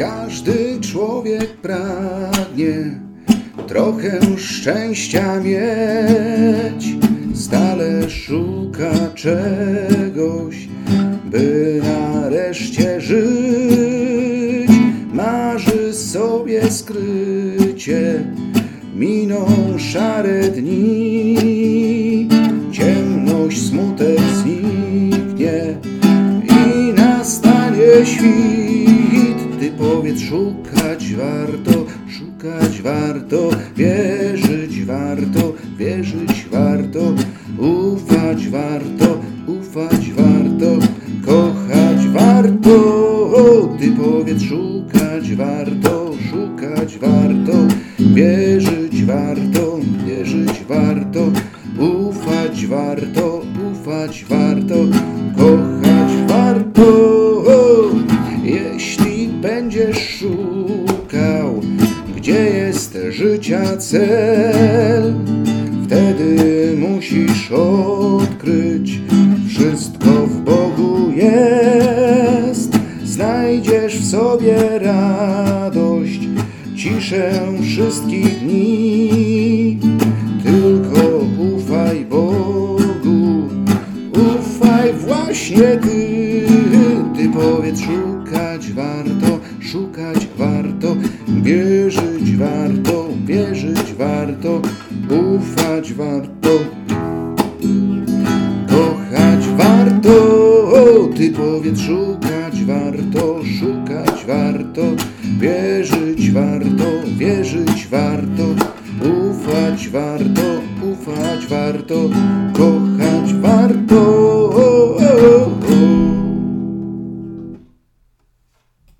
Każdy człowiek pragnie trochę szczęścia mieć, stale szuka czegoś, by nareszcie żyć. Marzy sobie skrycie, miną szare dni, ciemność, smutek zniknie i nastanie świt. Powiedz, szukać warto, szukać warto, wierzyć warto, wierzyć warto, ufać warto, ufać warto, kochać warto. Ty powiedz, szukać warto, szukać warto, wierzyć warto, wierzyć warto, ufać warto, ufać warto, kochać warto. Jeśli będziesz szukał, gdzie jest życia cel, wtedy musisz odkryć, wszystko w Bogu jest. Znajdziesz w sobie radość, ciszę wszystkich dni. Tylko ufaj Bogu, ufaj właśnie Ty. Ty powiedz, szukać warto, szukać warto, wierzyć warto, wierzyć warto, ufać warto, kochać warto. Ty powiedz, szukać warto, szukać warto, wierzyć warto, wierzyć warto, ufać warto, ufać warto, kochać